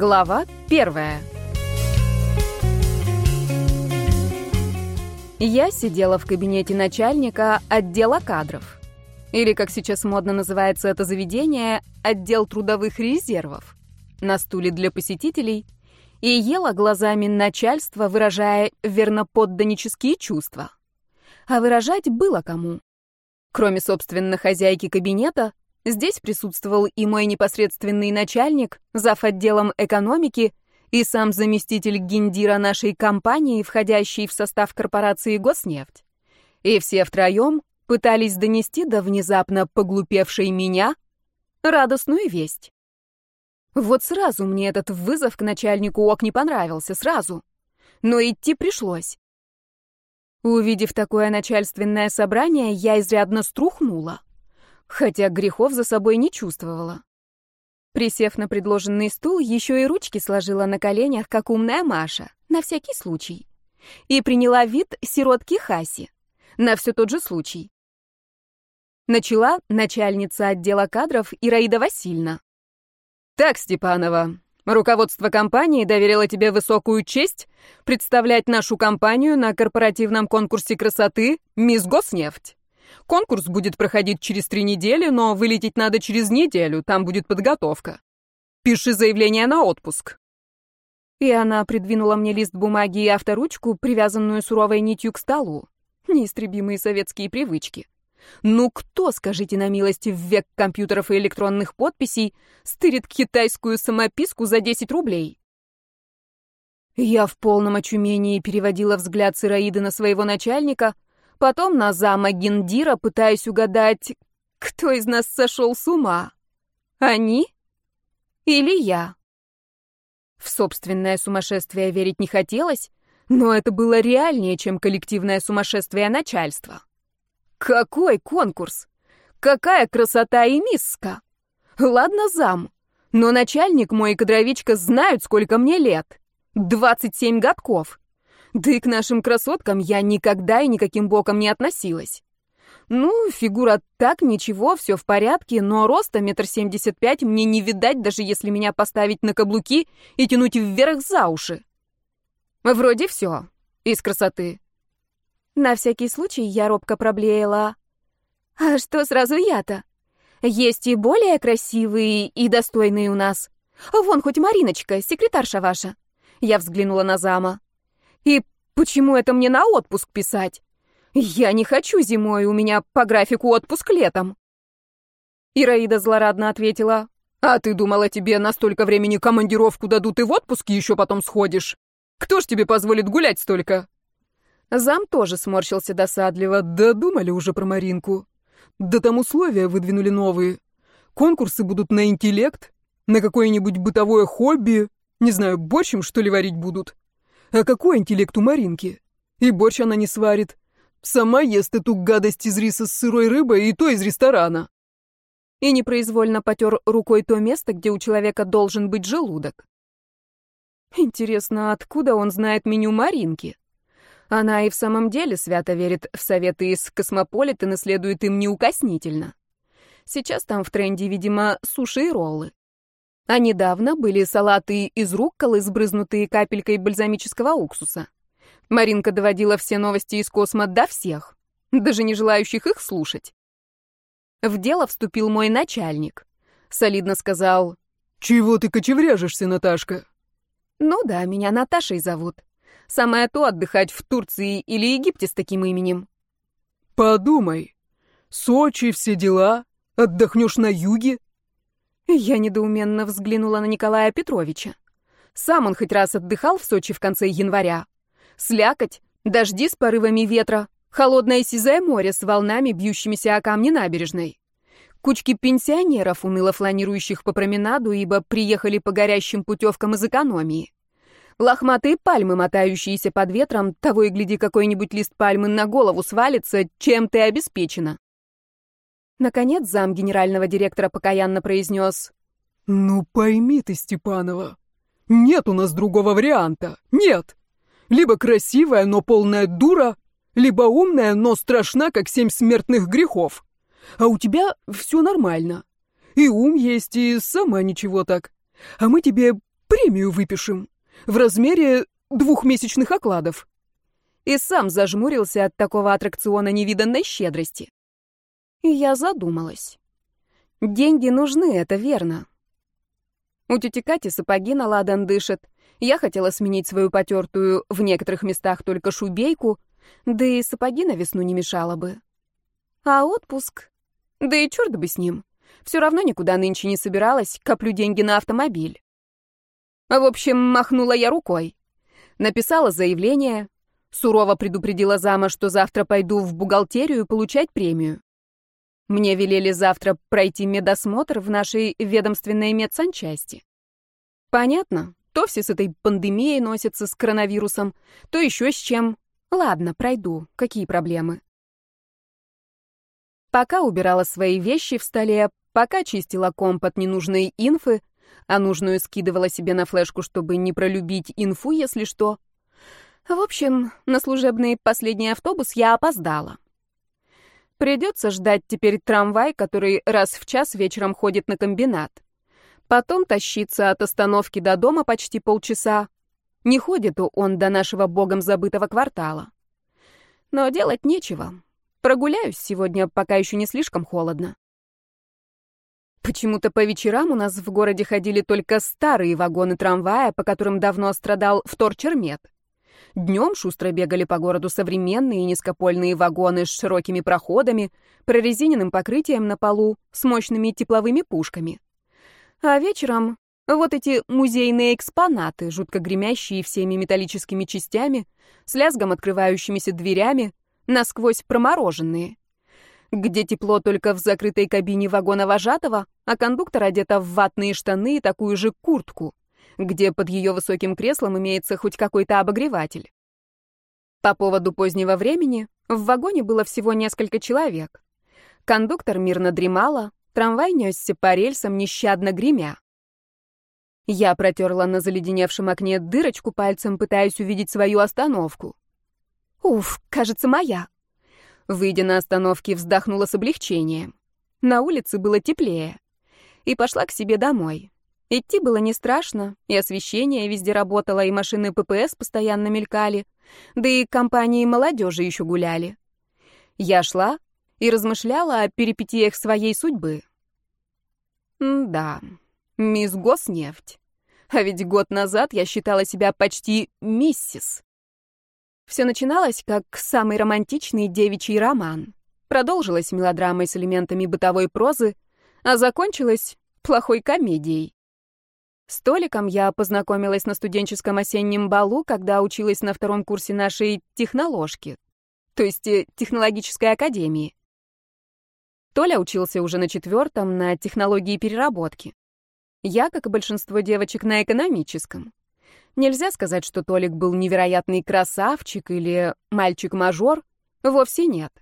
Глава первая. Я сидела в кабинете начальника отдела кадров. Или, как сейчас модно называется это заведение, отдел трудовых резервов. На стуле для посетителей. И ела глазами начальства, выражая верноподданнические чувства. А выражать было кому. Кроме, собственно, хозяйки кабинета, Здесь присутствовал и мой непосредственный начальник, зав. отделом экономики, и сам заместитель гендира нашей компании, входящий в состав корпорации «Госнефть». И все втроем пытались донести до внезапно поглупевшей меня радостную весть. Вот сразу мне этот вызов к начальнику ОК не понравился, сразу. Но идти пришлось. Увидев такое начальственное собрание, я изрядно струхнула хотя грехов за собой не чувствовала. Присев на предложенный стул, еще и ручки сложила на коленях, как умная Маша, на всякий случай. И приняла вид сиротки Хаси, на все тот же случай. Начала начальница отдела кадров Ираида Васильевна. «Так, Степанова, руководство компании доверило тебе высокую честь представлять нашу компанию на корпоративном конкурсе красоты «Мисс Госнефть». Конкурс будет проходить через три недели, но вылететь надо через неделю, там будет подготовка. Пиши заявление на отпуск». И она придвинула мне лист бумаги и авторучку, привязанную суровой нитью к столу. Неистребимые советские привычки. Ну кто, скажите на милость, в век компьютеров и электронных подписей стырит китайскую самописку за 10 рублей? Я в полном очумении переводила взгляд Сыроиды на своего начальника — потом на зама Гендира, пытаясь угадать, кто из нас сошел с ума. Они или я? В собственное сумасшествие верить не хотелось, но это было реальнее, чем коллективное сумасшествие начальства. Какой конкурс? Какая красота и миска! Ладно, зам, но начальник мой и кадровичка знают, сколько мне лет. 27 годков. Да и к нашим красоткам я никогда и никаким боком не относилась. Ну, фигура так, ничего, все в порядке, но роста метр семьдесят пять мне не видать, даже если меня поставить на каблуки и тянуть вверх за уши. Вроде все из красоты. На всякий случай я робко проблеяла. А что сразу я-то? Есть и более красивые и достойные у нас. Вон хоть Мариночка, секретарша ваша. Я взглянула на зама. И почему это мне на отпуск писать? Я не хочу зимой, у меня по графику отпуск летом. Ираида злорадно ответила. А ты думала, тебе на столько времени командировку дадут и в отпуск еще потом сходишь? Кто ж тебе позволит гулять столько? Зам тоже сморщился досадливо. Да думали уже про Маринку. Да там условия выдвинули новые. Конкурсы будут на интеллект, на какое-нибудь бытовое хобби. Не знаю, борщем, что ли, варить будут. А какой интеллект у Маринки? И борщ она не сварит. Сама ест эту гадость из риса с сырой рыбой, и то из ресторана. И непроизвольно потер рукой то место, где у человека должен быть желудок. Интересно, откуда он знает меню Маринки? Она и в самом деле свято верит в советы из Космополитен и следует им неукоснительно. Сейчас там в тренде, видимо, суши и роллы. А недавно были салаты из рукколы, сбрызнутые капелькой бальзамического уксуса. Маринка доводила все новости из космо до всех, даже не желающих их слушать. В дело вступил мой начальник. Солидно сказал, «Чего ты кочевряжешься, Наташка?» «Ну да, меня Наташей зовут. Самое то отдыхать в Турции или Египте с таким именем». «Подумай. Сочи, все дела. Отдохнешь на юге, я недоуменно взглянула на Николая Петровича. Сам он хоть раз отдыхал в Сочи в конце января. Слякоть, дожди с порывами ветра, холодное сизое море с волнами, бьющимися о камни набережной. Кучки пенсионеров, уныло фланирующих по променаду, ибо приехали по горящим путевкам из экономии. Лохматые пальмы, мотающиеся под ветром, того и гляди, какой-нибудь лист пальмы на голову свалится, чем ты обеспечена. Наконец зам генерального директора покаянно произнес. «Ну пойми ты, Степанова, нет у нас другого варианта, нет. Либо красивая, но полная дура, либо умная, но страшна, как семь смертных грехов. А у тебя все нормально. И ум есть, и сама ничего так. А мы тебе Премию выпишем. В размере двухмесячных окладов. И сам зажмурился от такого аттракциона невиданной щедрости. И я задумалась. Деньги нужны, это верно. У тети Кати сапоги на ладан дышат. Я хотела сменить свою потертую в некоторых местах только шубейку, да и сапоги на весну не мешало бы. А отпуск? Да и черт бы с ним. Все равно никуда нынче не собиралась, коплю деньги на автомобиль. В общем, махнула я рукой. Написала заявление, сурово предупредила зама, что завтра пойду в бухгалтерию получать премию. Мне велели завтра пройти медосмотр в нашей ведомственной медсанчасти. Понятно, то все с этой пандемией носятся с коронавирусом, то еще с чем. Ладно, пройду, какие проблемы. Пока убирала свои вещи в столе, пока чистила комп от ненужной инфы, а нужную скидывала себе на флешку, чтобы не пролюбить инфу, если что. В общем, на служебный последний автобус я опоздала. Придется ждать теперь трамвай, который раз в час вечером ходит на комбинат. Потом тащиться от остановки до дома почти полчаса. Не ходит он до нашего богом забытого квартала. Но делать нечего. Прогуляюсь сегодня, пока еще не слишком холодно. Почему-то по вечерам у нас в городе ходили только старые вагоны трамвая, по которым давно страдал вторчермет. Днем шустро бегали по городу современные низкопольные вагоны с широкими проходами, прорезиненным покрытием на полу, с мощными тепловыми пушками. А вечером вот эти музейные экспонаты, жутко гремящие всеми металлическими частями, с лязгом открывающимися дверями, насквозь промороженные. Где тепло только в закрытой кабине вагона вожатого, а кондуктор одета в ватные штаны и такую же куртку где под ее высоким креслом имеется хоть какой-то обогреватель. По поводу позднего времени в вагоне было всего несколько человек. Кондуктор мирно дремала, трамвай несся по рельсам, нещадно гремя. Я протерла на заледеневшем окне дырочку пальцем, пытаясь увидеть свою остановку. Уф, кажется, моя. Выйдя на остановке, вздохнула с облегчением. На улице было теплее. И пошла к себе домой. Идти было не страшно, и освещение везде работало, и машины ППС постоянно мелькали, да и компании молодежи еще гуляли. Я шла и размышляла о перипетиях своей судьбы. М да, мисс Госнефть. А ведь год назад я считала себя почти миссис. Все начиналось как самый романтичный девичий роман. Продолжилось мелодрамой с элементами бытовой прозы, а закончилось плохой комедией. С Толиком я познакомилась на студенческом осеннем балу, когда училась на втором курсе нашей техноложки, то есть э, технологической академии. Толя учился уже на четвертом на технологии переработки. Я, как и большинство девочек, на экономическом. Нельзя сказать, что Толик был невероятный красавчик или мальчик-мажор. Вовсе нет.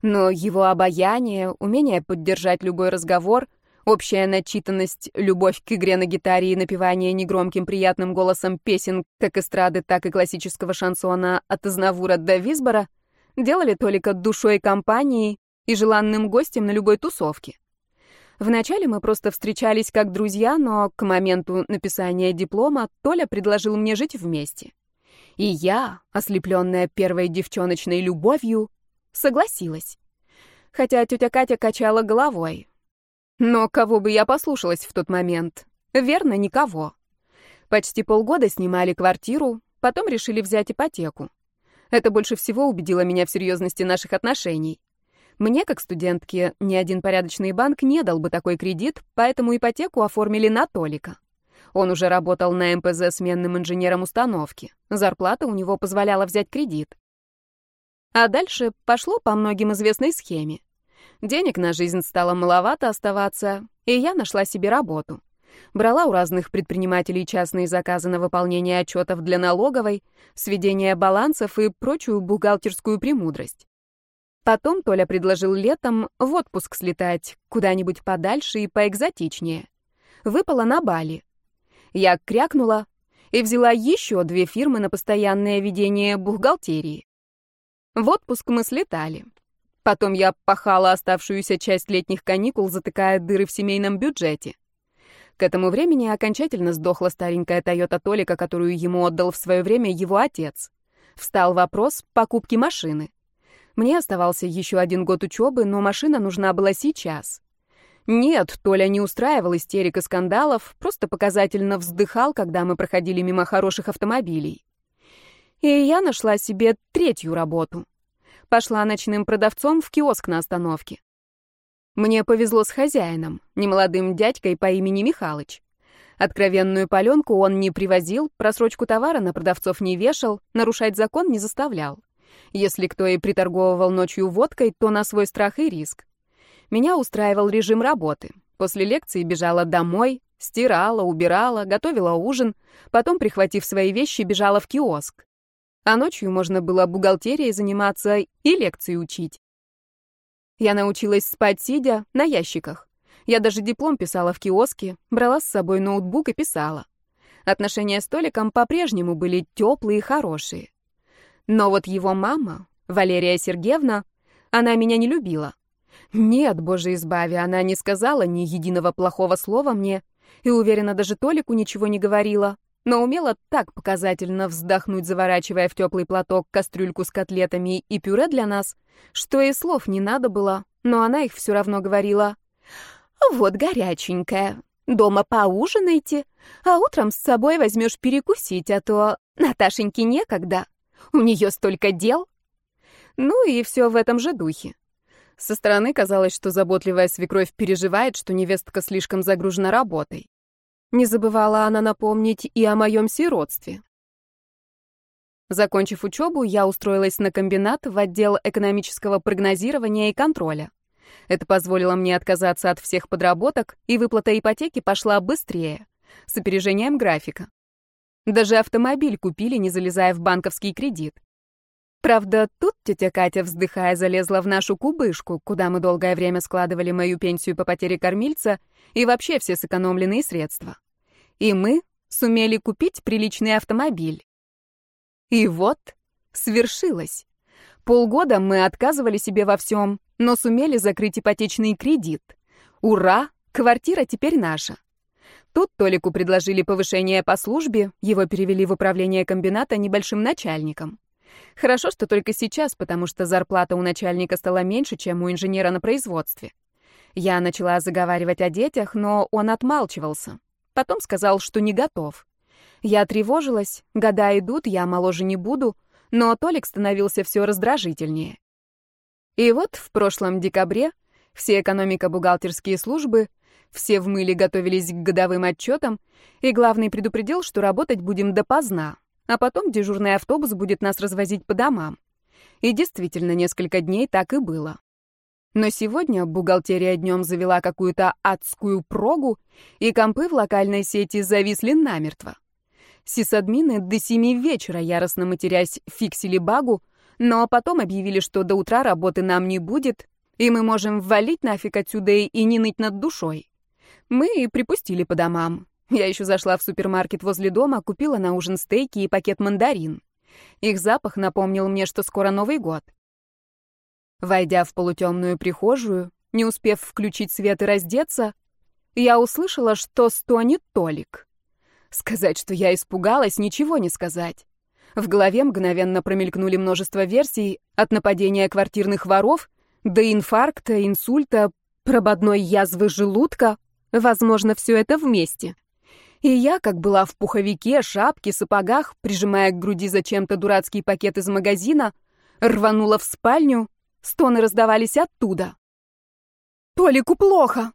Но его обаяние, умение поддержать любой разговор — Общая начитанность, любовь к игре на гитаре и напевание негромким приятным голосом песен как эстрады, так и классического шансона от Азнавура до Висбора делали Толика душой компании и желанным гостем на любой тусовке. Вначале мы просто встречались как друзья, но к моменту написания диплома Толя предложил мне жить вместе. И я, ослепленная первой девчоночной любовью, согласилась. Хотя тетя Катя качала головой. Но кого бы я послушалась в тот момент? Верно, никого. Почти полгода снимали квартиру, потом решили взять ипотеку. Это больше всего убедило меня в серьезности наших отношений. Мне, как студентке, ни один порядочный банк не дал бы такой кредит, поэтому ипотеку оформили на Толика. Он уже работал на МПЗ сменным инженером установки. Зарплата у него позволяла взять кредит. А дальше пошло по многим известной схеме. Денег на жизнь стало маловато оставаться, и я нашла себе работу. Брала у разных предпринимателей частные заказы на выполнение отчетов для налоговой, сведение балансов и прочую бухгалтерскую премудрость. Потом Толя предложил летом в отпуск слетать, куда-нибудь подальше и поэкзотичнее. Выпала на Бали. Я крякнула и взяла еще две фирмы на постоянное ведение бухгалтерии. В отпуск мы слетали. Потом я пахала оставшуюся часть летних каникул, затыкая дыры в семейном бюджете. К этому времени окончательно сдохла старенькая Тойота Толика, которую ему отдал в свое время его отец. Встал вопрос покупки машины. Мне оставался еще один год учебы, но машина нужна была сейчас. Нет, Толя не устраивал истерик и скандалов, просто показательно вздыхал, когда мы проходили мимо хороших автомобилей. И я нашла себе третью работу. Пошла ночным продавцом в киоск на остановке. Мне повезло с хозяином, немолодым дядькой по имени Михалыч. Откровенную паленку он не привозил, просрочку товара на продавцов не вешал, нарушать закон не заставлял. Если кто и приторговывал ночью водкой, то на свой страх и риск. Меня устраивал режим работы. После лекции бежала домой, стирала, убирала, готовила ужин, потом, прихватив свои вещи, бежала в киоск. А ночью можно было бухгалтерией заниматься и лекции учить. Я научилась спать сидя на ящиках. Я даже диплом писала в киоске, брала с собой ноутбук и писала. Отношения с Толиком по-прежнему были теплые и хорошие. Но вот его мама, Валерия Сергеевна, она меня не любила. Нет, боже избави, она не сказала ни единого плохого слова мне, и, уверена, даже Толику ничего не говорила, но умела так показательно вздохнуть, заворачивая в теплый платок кастрюльку с котлетами и пюре для нас, что и слов не надо было, но она их все равно говорила. «Вот горяченькая, дома поужинайте, а утром с собой возьмешь перекусить, а то Наташеньке некогда». У нее столько дел. Ну и все в этом же духе. Со стороны казалось, что заботливая свекровь переживает, что невестка слишком загружена работой. Не забывала она напомнить и о моем сиротстве. Закончив учебу, я устроилась на комбинат в отдел экономического прогнозирования и контроля. Это позволило мне отказаться от всех подработок, и выплата ипотеки пошла быстрее, с опережением графика. Даже автомобиль купили, не залезая в банковский кредит. Правда, тут тетя Катя, вздыхая, залезла в нашу кубышку, куда мы долгое время складывали мою пенсию по потере кормильца и вообще все сэкономленные средства. И мы сумели купить приличный автомобиль. И вот свершилось. Полгода мы отказывали себе во всем, но сумели закрыть ипотечный кредит. Ура! Квартира теперь наша. Тут Толику предложили повышение по службе, его перевели в управление комбината небольшим начальником. Хорошо, что только сейчас, потому что зарплата у начальника стала меньше, чем у инженера на производстве. Я начала заговаривать о детях, но он отмалчивался. Потом сказал, что не готов. Я тревожилась, года идут, я моложе не буду, но Толик становился все раздражительнее. И вот в прошлом декабре все экономико-бухгалтерские службы — все в мыле готовились к годовым отчетам, и главный предупредил, что работать будем допоздна, а потом дежурный автобус будет нас развозить по домам. И действительно, несколько дней так и было. Но сегодня бухгалтерия днем завела какую-то адскую прогу, и компы в локальной сети зависли намертво. Сисадмины до семи вечера, яростно матерясь, фиксили багу, но потом объявили, что до утра работы нам не будет, и мы можем валить нафиг отсюда и не ныть над душой. Мы и припустили по домам. Я еще зашла в супермаркет возле дома, купила на ужин стейки и пакет мандарин. Их запах напомнил мне, что скоро Новый год. Войдя в полутемную прихожую, не успев включить свет и раздеться, я услышала, что стонет Толик. Сказать, что я испугалась, ничего не сказать. В голове мгновенно промелькнули множество версий от нападения квартирных воров до инфаркта, инсульта, прободной язвы желудка, Возможно, все это вместе. И я, как была в пуховике, шапке, сапогах, прижимая к груди зачем-то дурацкий пакет из магазина, рванула в спальню, стоны раздавались оттуда. «Толику плохо!»